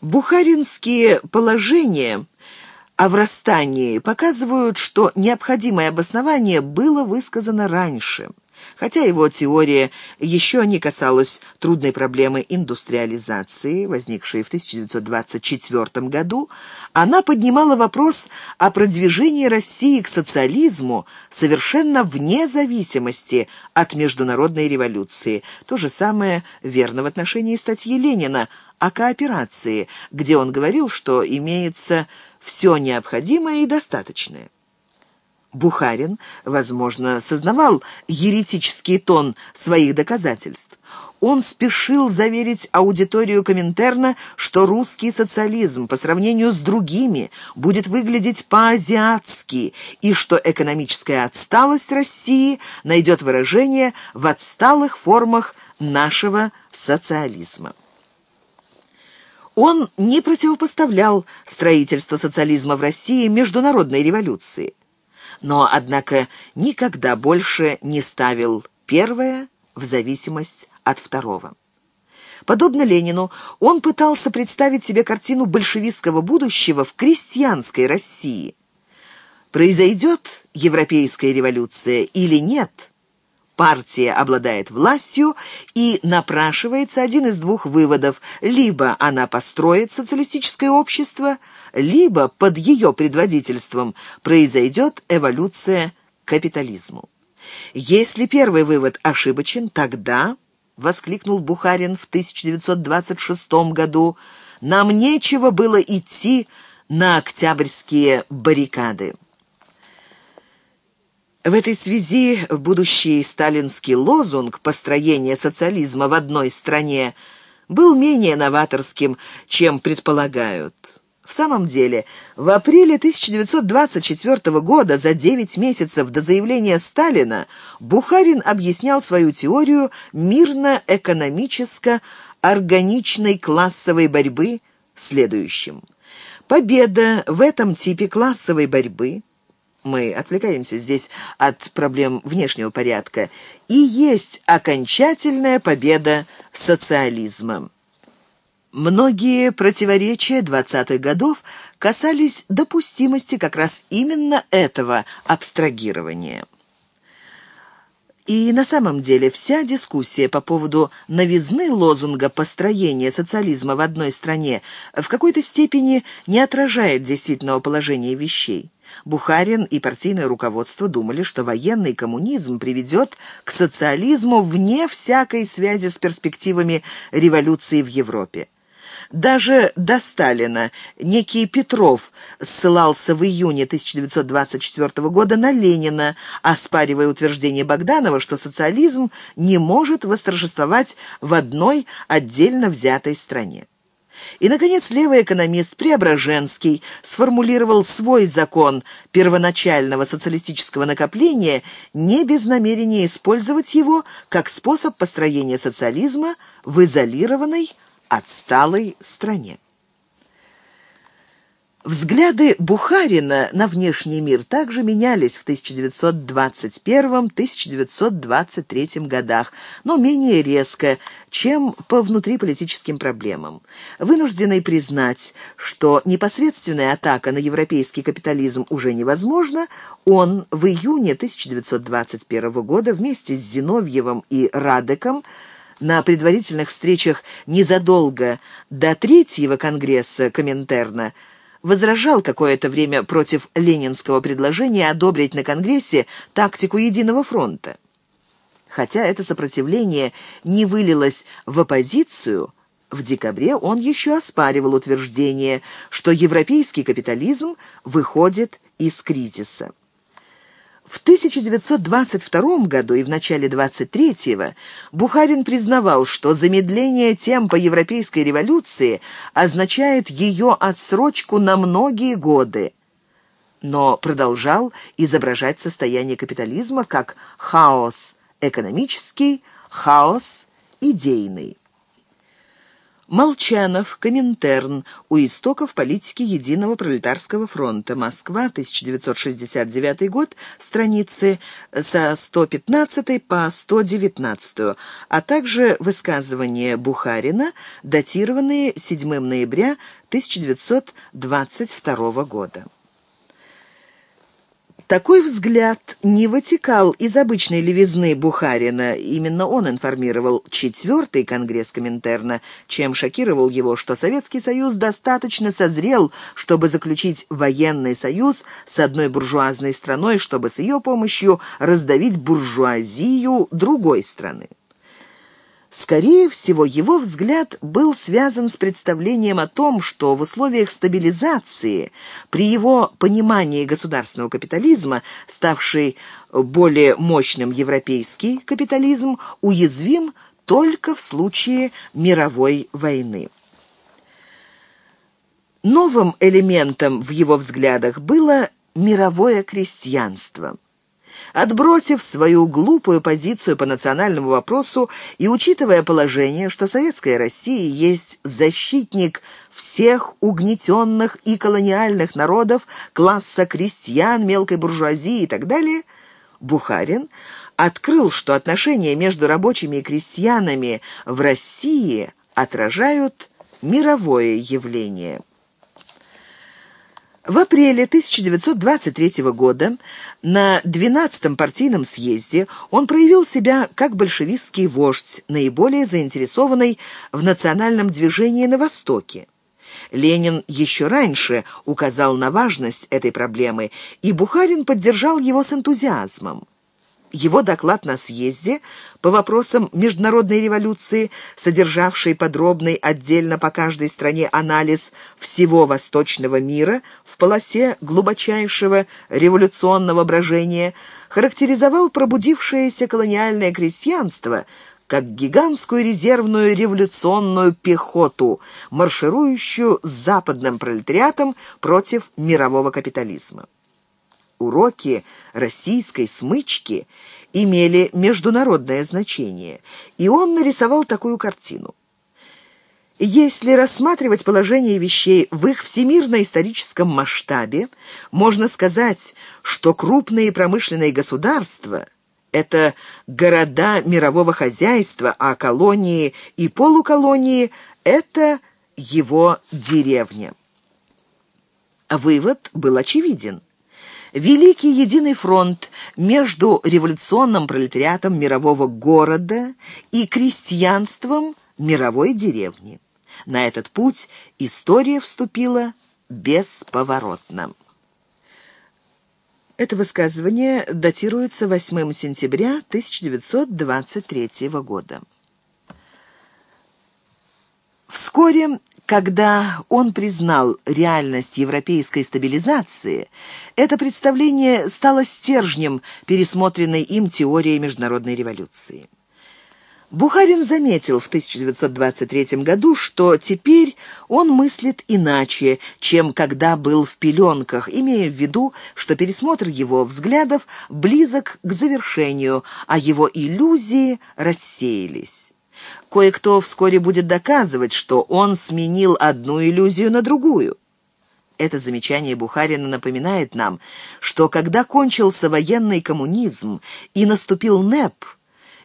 Бухаринские положения о врастании показывают, что необходимое обоснование было высказано раньше – Хотя его теория еще не касалась трудной проблемы индустриализации, возникшей в 1924 году, она поднимала вопрос о продвижении России к социализму совершенно вне зависимости от международной революции. То же самое верно в отношении статьи Ленина о кооперации, где он говорил, что имеется все необходимое и достаточное. Бухарин, возможно, сознавал еретический тон своих доказательств. Он спешил заверить аудиторию Коминтерна, что русский социализм по сравнению с другими будет выглядеть по-азиатски и что экономическая отсталость России найдет выражение в отсталых формах нашего социализма. Он не противопоставлял строительство социализма в России международной революции но, однако, никогда больше не ставил первое в зависимость от второго. Подобно Ленину, он пытался представить себе картину большевистского будущего в крестьянской России. Произойдет европейская революция или нет – партия обладает властью, и напрашивается один из двух выводов. Либо она построит социалистическое общество, либо под ее предводительством произойдет эволюция капитализму. Если первый вывод ошибочен, тогда, воскликнул Бухарин в 1926 году, нам нечего было идти на октябрьские баррикады. В этой связи будущий сталинский лозунг построения социализма в одной стране был менее новаторским, чем предполагают. В самом деле, в апреле 1924 года, за 9 месяцев до заявления Сталина, Бухарин объяснял свою теорию мирно-экономическо-органичной классовой борьбы следующим. Победа в этом типе классовой борьбы – мы отвлекаемся здесь от проблем внешнего порядка, и есть окончательная победа социализма. Многие противоречия 20-х годов касались допустимости как раз именно этого абстрагирования. И на самом деле вся дискуссия по поводу новизны лозунга построения социализма в одной стране в какой-то степени не отражает действительного положения вещей. Бухарин и партийное руководство думали, что военный коммунизм приведет к социализму вне всякой связи с перспективами революции в Европе. Даже до Сталина некий Петров ссылался в июне 1924 года на Ленина, оспаривая утверждение Богданова, что социализм не может восторжествовать в одной отдельно взятой стране. И, наконец, левый экономист Преображенский сформулировал свой закон первоначального социалистического накопления не без намерения использовать его как способ построения социализма в изолированной, отсталой стране. Взгляды Бухарина на внешний мир также менялись в 1921-1923 годах, но менее резко, чем по внутриполитическим проблемам. Вынужденный признать, что непосредственная атака на европейский капитализм уже невозможна, он в июне 1921 года вместе с Зиновьевым и Радеком на предварительных встречах незадолго до третьего конгресса Коминтерна – возражал какое-то время против ленинского предложения одобрить на Конгрессе тактику Единого фронта. Хотя это сопротивление не вылилось в оппозицию, в декабре он еще оспаривал утверждение, что европейский капитализм выходит из кризиса. В 1922 году и в начале 23-го Бухарин признавал, что замедление темпа европейской революции означает ее отсрочку на многие годы, но продолжал изображать состояние капитализма как хаос экономический, хаос идейный. Молчанов, Коминтерн. У истоков политики Единого пролетарского фронта. Москва, 1969 год. Страницы со 115 по 119, а также высказывания Бухарина, датированные 7 ноября 1922 года. Такой взгляд не вытекал из обычной левизны Бухарина. Именно он информировал четвертый конгресс Коминтерна, чем шокировал его, что Советский Союз достаточно созрел, чтобы заключить военный союз с одной буржуазной страной, чтобы с ее помощью раздавить буржуазию другой страны. Скорее всего, его взгляд был связан с представлением о том, что в условиях стабилизации, при его понимании государственного капитализма, ставший более мощным европейский капитализм, уязвим только в случае мировой войны. Новым элементом в его взглядах было мировое крестьянство – Отбросив свою глупую позицию по национальному вопросу и учитывая положение, что Советская Россия есть защитник всех угнетенных и колониальных народов, класса крестьян, мелкой буржуазии и так далее, Бухарин открыл, что отношения между рабочими и крестьянами в России отражают мировое явление. В апреле 1923 года на 12-м партийном съезде он проявил себя как большевистский вождь, наиболее заинтересованный в национальном движении на Востоке. Ленин еще раньше указал на важность этой проблемы, и Бухарин поддержал его с энтузиазмом. Его доклад на съезде по вопросам международной революции, содержавший подробный отдельно по каждой стране анализ всего восточного мира в полосе глубочайшего революционного брожения, характеризовал пробудившееся колониальное крестьянство как гигантскую резервную революционную пехоту, марширующую с западным пролетариатом против мирового капитализма. Уроки российской смычки имели международное значение, и он нарисовал такую картину. Если рассматривать положение вещей в их всемирно-историческом масштабе, можно сказать, что крупные промышленные государства – это города мирового хозяйства, а колонии и полуколонии – это его деревня. Вывод был очевиден. Великий единый фронт между революционным пролетариатом мирового города и крестьянством мировой деревни. На этот путь история вступила бесповоротно. Это высказывание датируется 8 сентября 1923 года. Вскоре когда он признал реальность европейской стабилизации, это представление стало стержнем пересмотренной им теории международной революции. Бухарин заметил в 1923 году, что теперь он мыслит иначе, чем когда был в пеленках, имея в виду, что пересмотр его взглядов близок к завершению, а его иллюзии рассеялись. Кое-кто вскоре будет доказывать, что он сменил одну иллюзию на другую. Это замечание Бухарина напоминает нам, что когда кончился военный коммунизм и наступил НЭП,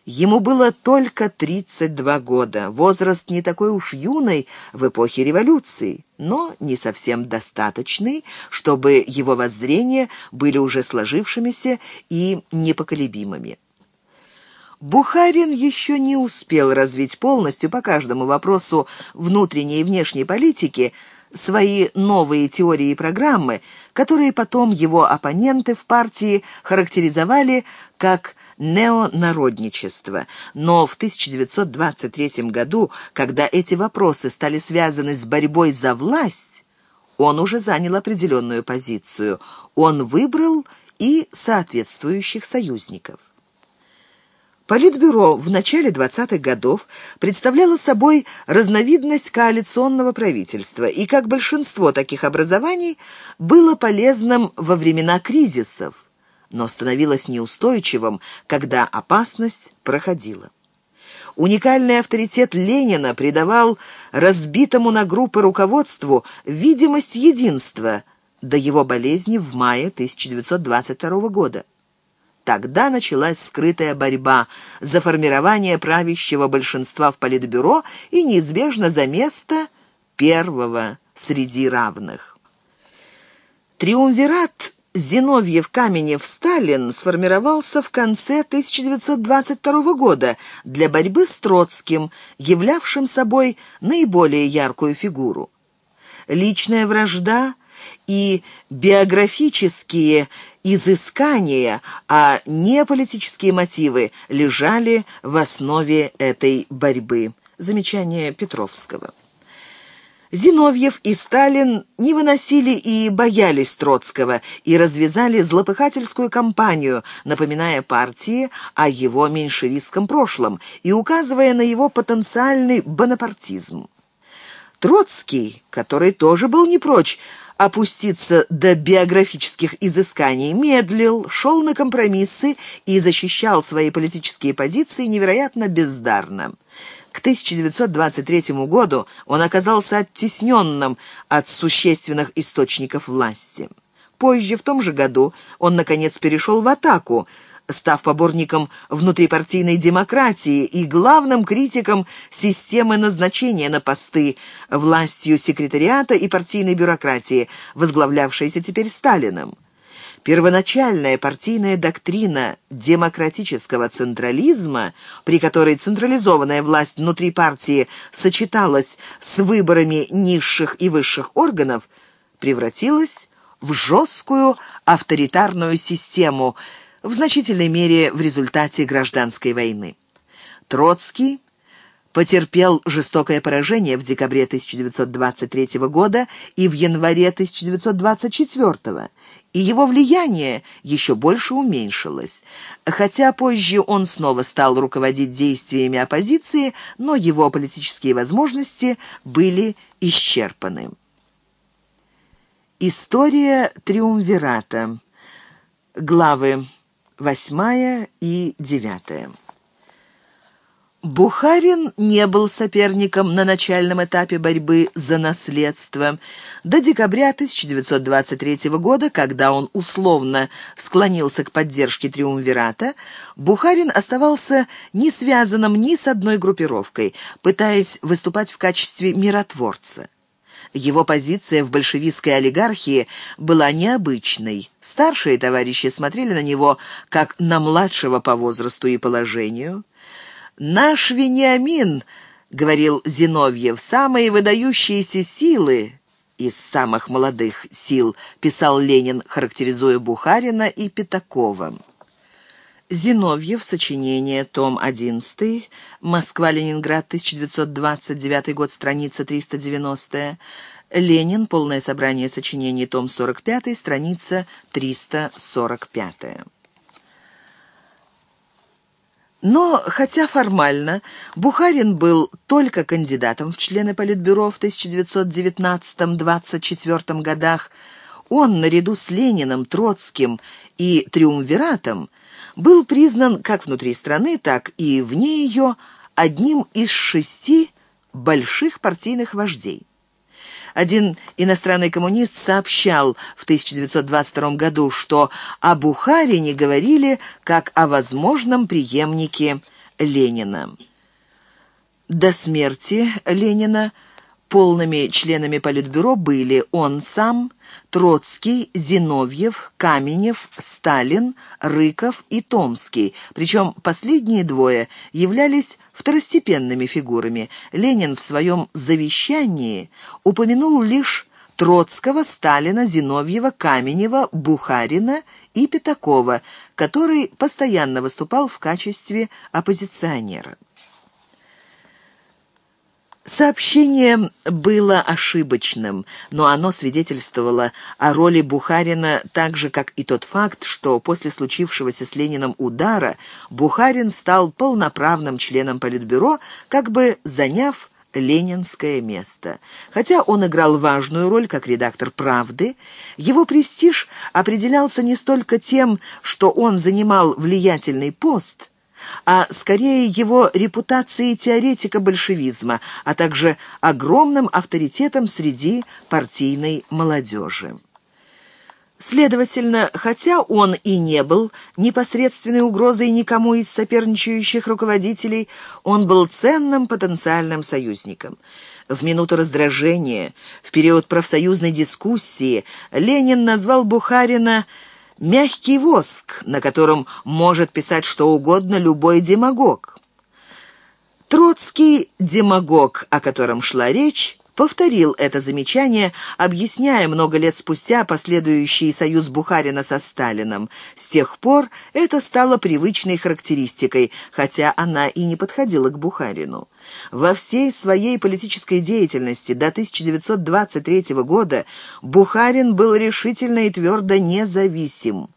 ему было только 32 года, возраст не такой уж юный в эпохе революции, но не совсем достаточный, чтобы его воззрения были уже сложившимися и непоколебимыми. Бухарин еще не успел развить полностью по каждому вопросу внутренней и внешней политики свои новые теории и программы, которые потом его оппоненты в партии характеризовали как неонародничество. Но в 1923 году, когда эти вопросы стали связаны с борьбой за власть, он уже занял определенную позицию. Он выбрал и соответствующих союзников. Политбюро в начале 20-х годов представляло собой разновидность коалиционного правительства и, как большинство таких образований, было полезным во времена кризисов, но становилось неустойчивым, когда опасность проходила. Уникальный авторитет Ленина придавал разбитому на группы руководству видимость единства до его болезни в мае 1922 года. Тогда началась скрытая борьба за формирование правящего большинства в Политбюро и неизбежно за место первого среди равных. Триумвират Зиновьев-Каменев-Сталин сформировался в конце 1922 года для борьбы с Троцким, являвшим собой наиболее яркую фигуру. Личная вражда и биографические изыскания, а не политические мотивы лежали в основе этой борьбы. Замечание Петровского. Зиновьев и Сталин не выносили и боялись Троцкого и развязали злопыхательскую кампанию, напоминая партии о его меньшевистском прошлом и указывая на его потенциальный бонапартизм. Троцкий, который тоже был не прочь опуститься до биографических изысканий, медлил, шел на компромиссы и защищал свои политические позиции невероятно бездарно. К 1923 году он оказался оттесненным от существенных источников власти. Позже, в том же году, он, наконец, перешел в атаку, став поборником внутрипартийной демократии и главным критиком системы назначения на посты властью секретариата и партийной бюрократии, возглавлявшейся теперь Сталиным. Первоначальная партийная доктрина демократического централизма, при которой централизованная власть внутри партии сочеталась с выборами низших и высших органов, превратилась в жесткую авторитарную систему, в значительной мере в результате гражданской войны. Троцкий потерпел жестокое поражение в декабре 1923 года и в январе 1924, и его влияние еще больше уменьшилось. Хотя позже он снова стал руководить действиями оппозиции, но его политические возможности были исчерпаны. История Триумвирата. Главы 8 и 9. Бухарин не был соперником на начальном этапе борьбы за наследство. До декабря 1923 года, когда он условно склонился к поддержке Триумвирата, Бухарин оставался не связанным ни с одной группировкой, пытаясь выступать в качестве миротворца. Его позиция в большевистской олигархии была необычной. Старшие товарищи смотрели на него как на младшего по возрасту и положению – «Наш Вениамин, — говорил Зиновьев, — самые выдающиеся силы из самых молодых сил, писал Ленин, характеризуя Бухарина и Пятакова. Зиновьев, сочинение, том 11, Москва-Ленинград, 1929 год, страница 390. Ленин, полное собрание сочинений, том 45, страница 345. Но, хотя формально Бухарин был только кандидатом в члены Политбюро в 1919-24 годах, он, наряду с Лениным, Троцким и Триумвиратом, был признан как внутри страны, так и вне ее одним из шести больших партийных вождей. Один иностранный коммунист сообщал в 1922 году, что о Бухарине говорили как о возможном преемнике Ленина. До смерти Ленина полными членами Политбюро были он сам, Троцкий, Зиновьев, Каменев, Сталин, Рыков и Томский, причем последние двое являлись второстепенными фигурами. Ленин в своем завещании упомянул лишь Троцкого, Сталина, Зиновьева, Каменева, Бухарина и Пятакова, который постоянно выступал в качестве оппозиционера. Сообщение было ошибочным, но оно свидетельствовало о роли Бухарина так же, как и тот факт, что после случившегося с Лениным удара Бухарин стал полноправным членом Политбюро, как бы заняв ленинское место. Хотя он играл важную роль как редактор «Правды», его престиж определялся не столько тем, что он занимал влиятельный пост – а скорее его репутацией теоретика большевизма, а также огромным авторитетом среди партийной молодежи. Следовательно, хотя он и не был непосредственной угрозой никому из соперничающих руководителей, он был ценным потенциальным союзником. В минуту раздражения, в период профсоюзной дискуссии, Ленин назвал Бухарина «мягкий воск», на котором может писать что угодно любой демагог. Троцкий демагог, о котором шла речь, повторил это замечание, объясняя много лет спустя последующий союз Бухарина со Сталином. С тех пор это стало привычной характеристикой, хотя она и не подходила к Бухарину. Во всей своей политической деятельности до 1923 года Бухарин был решительно и твердо независим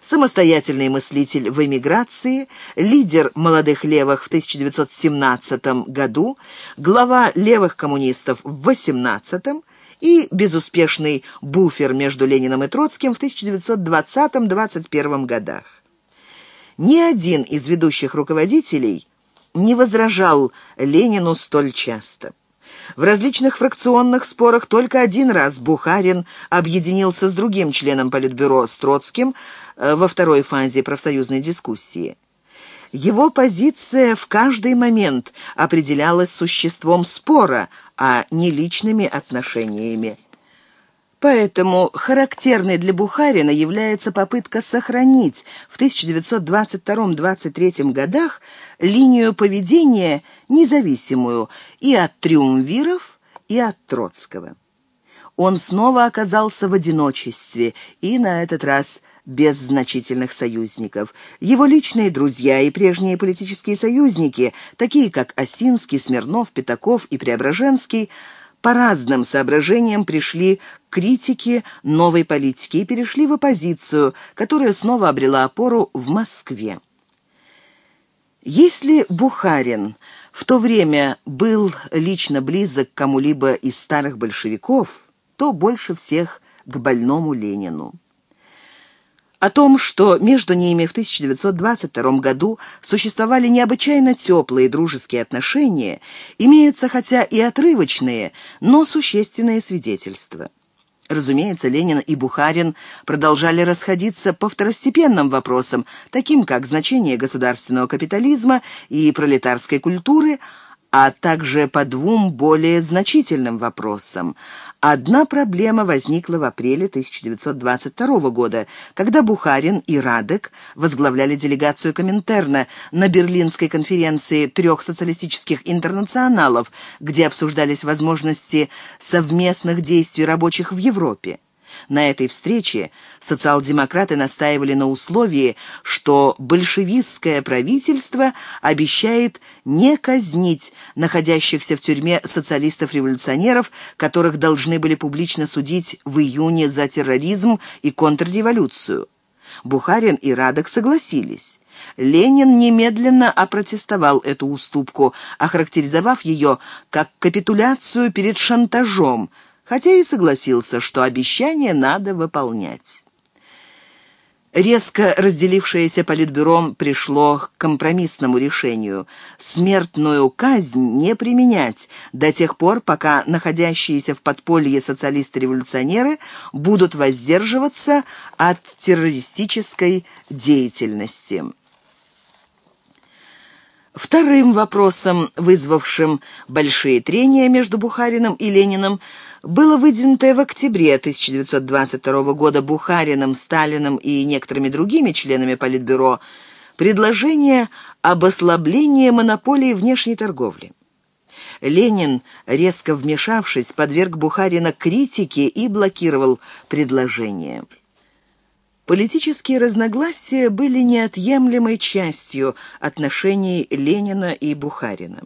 самостоятельный мыслитель в эмиграции, лидер молодых левых в 1917 году, глава левых коммунистов в 18 и безуспешный буфер между Лениным и Троцким в 1920-21 годах. Ни один из ведущих руководителей не возражал Ленину столь часто. В различных фракционных спорах только один раз Бухарин объединился с другим членом Политбюро, с Троцким, э, во второй фазе профсоюзной дискуссии. Его позиция в каждый момент определялась существом спора, а не личными отношениями. Поэтому характерной для Бухарина является попытка сохранить в 1922-23 годах линию поведения независимую и от триумвиров, и от Троцкого. Он снова оказался в одиночестве и на этот раз без значительных союзников. Его личные друзья и прежние политические союзники, такие как Осинский, Смирнов, Пятаков и Преображенский, по разным соображениям пришли критики новой политики и перешли в оппозицию, которая снова обрела опору в Москве. Если Бухарин в то время был лично близок к кому-либо из старых большевиков, то больше всех к больному Ленину. О том, что между ними в 1922 году существовали необычайно теплые дружеские отношения, имеются хотя и отрывочные, но существенные свидетельства. Разумеется, Ленин и Бухарин продолжали расходиться по второстепенным вопросам, таким как значение государственного капитализма и пролетарской культуры, а также по двум более значительным вопросам – Одна проблема возникла в апреле 1922 года, когда Бухарин и Радек возглавляли делегацию Коминтерна на Берлинской конференции трех социалистических интернационалов, где обсуждались возможности совместных действий рабочих в Европе. На этой встрече социал-демократы настаивали на условии, что большевистское правительство обещает не казнить находящихся в тюрьме социалистов-революционеров, которых должны были публично судить в июне за терроризм и контрреволюцию. Бухарин и Радок согласились. Ленин немедленно опротестовал эту уступку, охарактеризовав ее как капитуляцию перед шантажом – хотя и согласился, что обещание надо выполнять. Резко разделившееся политбюро пришло к компромиссному решению – смертную казнь не применять до тех пор, пока находящиеся в подполье социалисты-революционеры будут воздерживаться от террористической деятельности. Вторым вопросом, вызвавшим большие трения между Бухарином и Лениным – было выдвинутое в октябре 1922 года Бухариным, Сталиным и некоторыми другими членами Политбюро предложение об ослаблении монополии внешней торговли. Ленин, резко вмешавшись, подверг Бухарина критике и блокировал предложение. Политические разногласия были неотъемлемой частью отношений Ленина и Бухарина.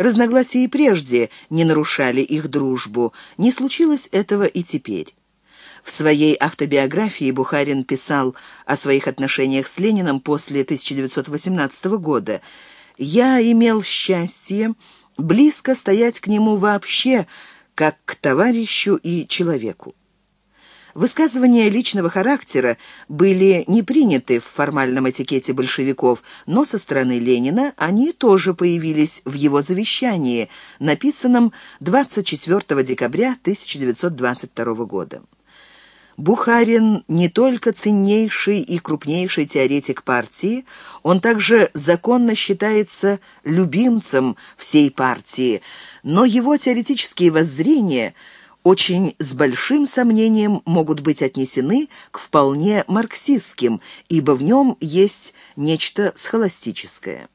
Разногласия и прежде не нарушали их дружбу. Не случилось этого и теперь. В своей автобиографии Бухарин писал о своих отношениях с Лениным после 1918 года. «Я имел счастье близко стоять к нему вообще, как к товарищу и человеку. Высказывания личного характера были не приняты в формальном этикете большевиков, но со стороны Ленина они тоже появились в его завещании, написанном 24 декабря 1922 года. Бухарин не только ценнейший и крупнейший теоретик партии, он также законно считается любимцем всей партии, но его теоретические воззрения – очень с большим сомнением могут быть отнесены к вполне марксистским, ибо в нем есть нечто схоластическое.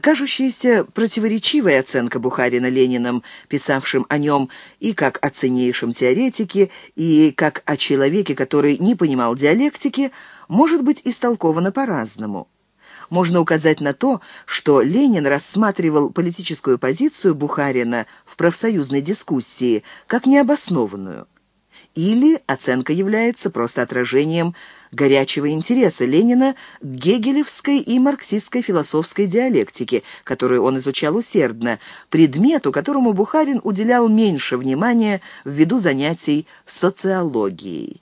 Кажущаяся противоречивая оценка Бухарина Лениным, писавшим о нем и как о ценнейшем теоретике, и как о человеке, который не понимал диалектики, может быть истолкована по-разному можно указать на то, что Ленин рассматривал политическую позицию Бухарина в профсоюзной дискуссии как необоснованную. Или оценка является просто отражением горячего интереса Ленина к гегелевской и марксистской философской диалектике, которую он изучал усердно, предмету, которому Бухарин уделял меньше внимания ввиду занятий социологией.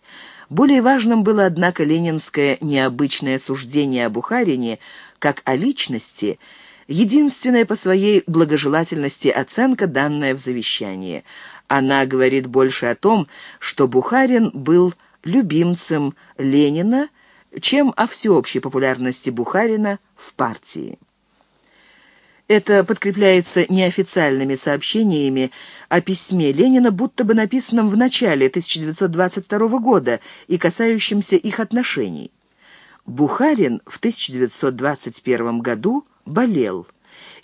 Более важным было, однако, ленинское необычное суждение о Бухарине как о личности, единственная по своей благожелательности оценка, данная в завещании. Она говорит больше о том, что Бухарин был любимцем Ленина, чем о всеобщей популярности Бухарина в партии. Это подкрепляется неофициальными сообщениями о письме Ленина, будто бы написанном в начале 1922 года и касающемся их отношений. Бухарин в 1921 году болел,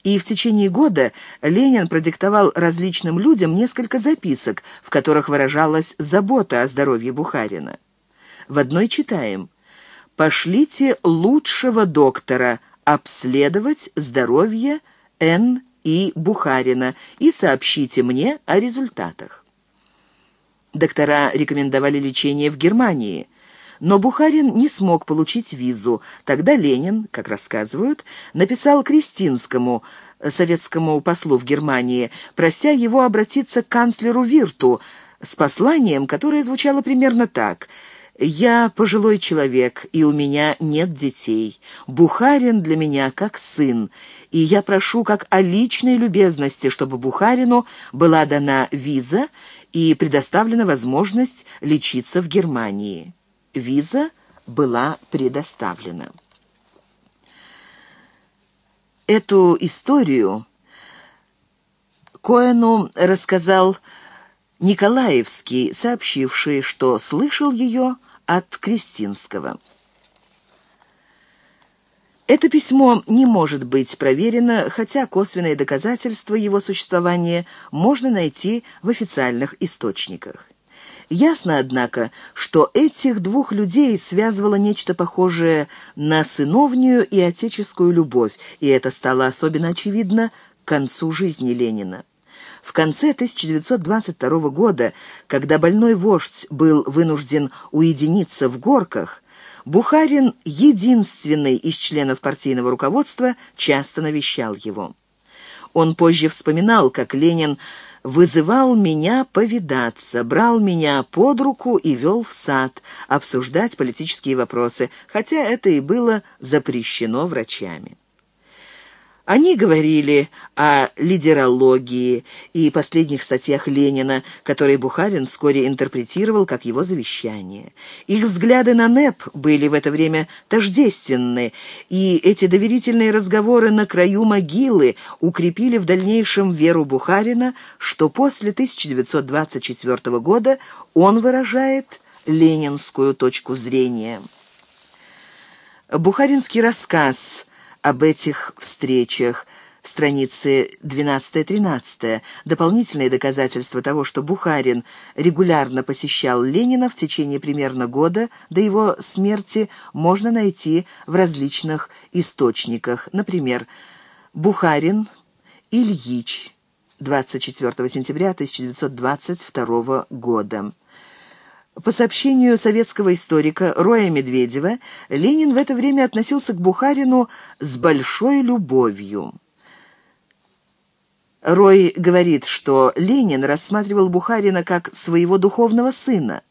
и в течение года Ленин продиктовал различным людям несколько записок, в которых выражалась забота о здоровье Бухарина. В одной читаем «Пошлите лучшего доктора обследовать здоровье Н. И. Бухарина и сообщите мне о результатах. Доктора рекомендовали лечение в Германии, но Бухарин не смог получить визу. Тогда Ленин, как рассказывают, написал Кристинскому, советскому послу в Германии, прося его обратиться к канцлеру Вирту с посланием, которое звучало примерно так – я пожилой человек, и у меня нет детей. Бухарин для меня как сын, и я прошу как о личной любезности, чтобы Бухарину была дана виза и предоставлена возможность лечиться в Германии. Виза была предоставлена. Эту историю Коэну рассказал Николаевский, сообщивший, что слышал ее от Кристинского. Это письмо не может быть проверено, хотя косвенные доказательства его существования можно найти в официальных источниках. Ясно, однако, что этих двух людей связывало нечто похожее на сыновнюю и отеческую любовь, и это стало особенно очевидно к концу жизни Ленина. В конце 1922 года, когда больной вождь был вынужден уединиться в горках, Бухарин, единственный из членов партийного руководства, часто навещал его. Он позже вспоминал, как Ленин вызывал меня повидаться, брал меня под руку и вел в сад, обсуждать политические вопросы, хотя это и было запрещено врачами. Они говорили о лидерологии и последних статьях Ленина, которые Бухарин вскоре интерпретировал как его завещание. Их взгляды на НЭП были в это время тождественны, и эти доверительные разговоры на краю могилы укрепили в дальнейшем веру Бухарина, что после 1924 года он выражает ленинскую точку зрения. Бухаринский рассказ об этих встречах. Страницы 12-13. Дополнительные доказательства того, что Бухарин регулярно посещал Ленина в течение примерно года до его смерти, можно найти в различных источниках. Например, Бухарин, Ильич, 24 сентября 1922 года. По сообщению советского историка Роя Медведева, Ленин в это время относился к Бухарину с большой любовью. Рой говорит, что Ленин рассматривал Бухарина как своего духовного сына.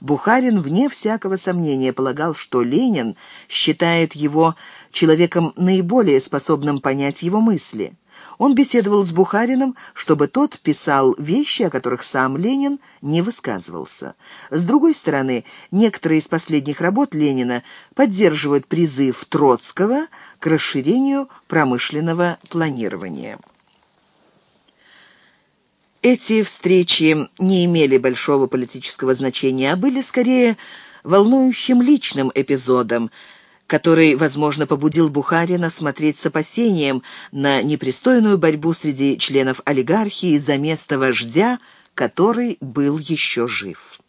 Бухарин, вне всякого сомнения, полагал, что Ленин считает его человеком наиболее способным понять его мысли. Он беседовал с Бухариным, чтобы тот писал вещи, о которых сам Ленин не высказывался. С другой стороны, некоторые из последних работ Ленина поддерживают призыв Троцкого к расширению промышленного планирования. Эти встречи не имели большого политического значения, а были скорее волнующим личным эпизодом, который, возможно, побудил Бухарина смотреть с опасением на непристойную борьбу среди членов олигархии за место вождя, который был еще жив.